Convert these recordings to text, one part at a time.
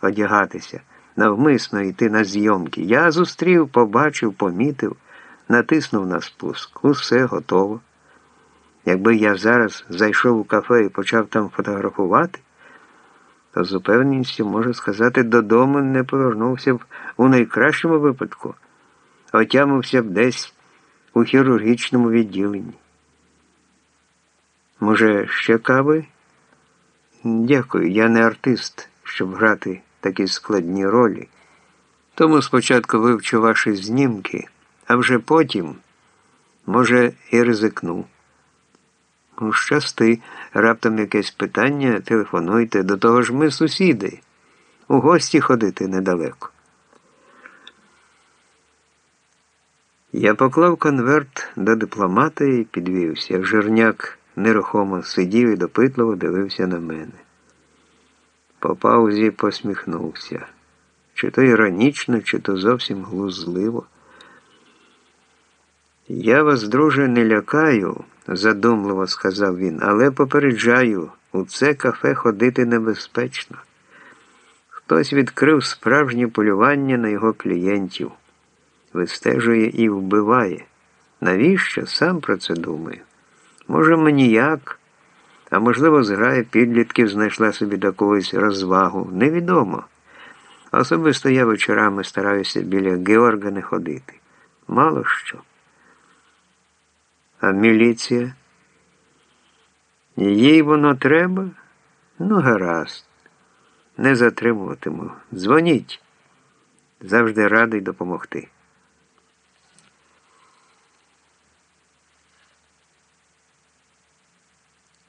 одягатися, навмисно йти на зйомки. Я зустрів, побачив, помітив, натиснув на спуск. Усе готово. Якби я зараз зайшов у кафе і почав там фотографувати, то з упевненістю можу сказати, додому не повернувся б у найкращому випадку, отямився б десь у хірургічному відділенні. Може, ще кави? Дякую, я не артист, щоб грати такі складні ролі. Тому спочатку вивчу ваші знімки, а вже потім, може, і ризикну. Ну, щасти, раптом якесь питання, телефонуйте, до того ж ми сусіди. У гості ходити недалеко. Я поклав конверт до дипломата і підвівся. Жирняк нерухомо сидів і допитливо дивився на мене. По паузі посміхнувся. Чи то іронічно, чи то зовсім глузливо. Я вас, друже, не лякаю, задумливо сказав він, але попереджаю, у це кафе ходити небезпечно. Хтось відкрив справжнє полювання на його клієнтів, вистежує і вбиває. Навіщо? Сам про це думаю. Може, маніяк, а можливо, зграя підлітків знайшла собі до когось розвагу. Невідомо. Особисто я вечорами стараюся біля Георга не ходити. Мало що. А міліція? Їй воно треба? Ну, гаразд. Не затримуватиму. Дзвоніть. Завжди радий допомогти.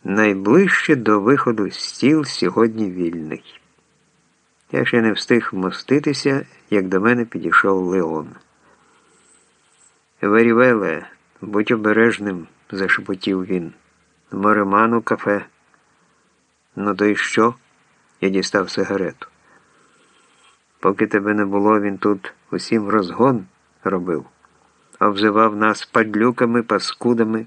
Найближче до виходу стіл сьогодні вільний. Я ще не встиг вмоститися, як до мене підійшов Леон. Верівеле, будь обережним, зашепотів він. Мореману кафе. Ну то й що? Я дістав сигарету. Поки тебе не було, він тут усім розгон робив, обзивав нас падлюками, паскудами,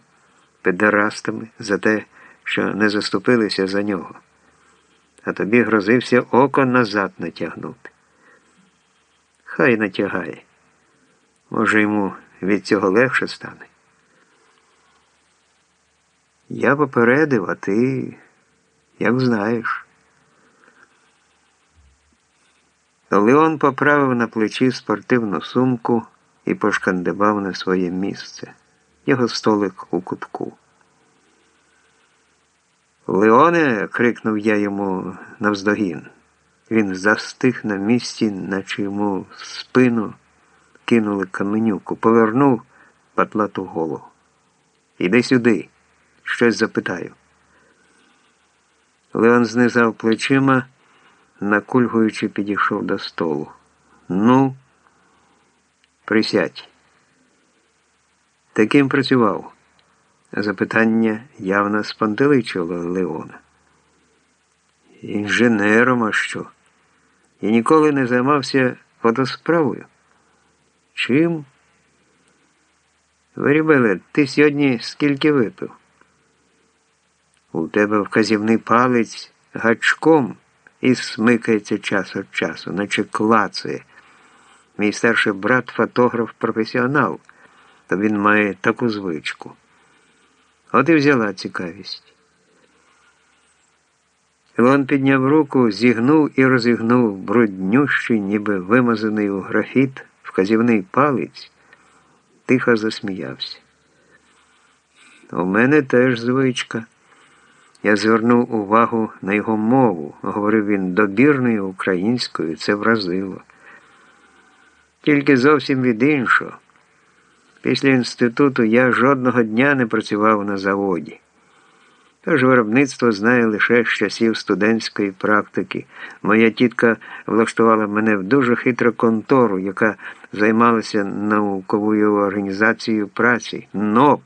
педерастами за те, що не заступилися за нього, а тобі грозився око назад натягнути. Хай натягає. Може, йому від цього легше стане. Я попередив, а ти, як знаєш. Леон поправив на плечі спортивну сумку і пошкандибав на своє місце. Його столик у кутку. Леоне, крикнув я йому навздогін. Він застиг на місці, наче йому спину кинули каменюку, повернув патлату голову. Іди сюди, щось запитаю. Леон знизав плечима, накульгуючи, підійшов до столу. Ну, присядь. Таким працював. Запитання явно спантеличило Леона. Інженером, а що? Я ніколи не займався фотосправою. Чим? Вирібеле, ти сьогодні скільки випив? У тебе вказівний палець гачком і смикається час від часу, наче клацає. Мій старший брат фотограф професіонал, то він має таку звичку. От і взяла цікавість. Іван підняв руку, зігнув і розігнув бруднющий, ніби вимазаний у графіт вказівний палець, тихо засміявся. У мене теж звичка. Я звернув увагу на його мову, говорив він добірною українською, це вразило. Тільки зовсім від іншого. Після інституту я жодного дня не працював на заводі. Тож виробництво знає лише з часів студентської практики. Моя тітка влаштувала мене в дуже хитру контору, яка займалася науковою організацією праці. НОП.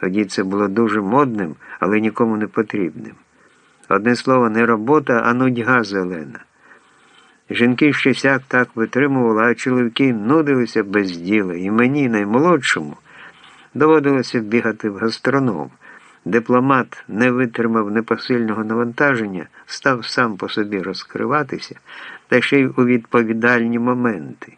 Тоді це було дуже модним, але нікому не потрібним. Одне слово, не робота, а нудьга зелена. Жінки ще сяк так витримували, а чоловіки нудилися без діла, і мені, наймолодшому, доводилося бігати в гастроном. дипломат не витримав непосильного навантаження, став сам по собі розкриватися, та ще й у відповідальні моменти.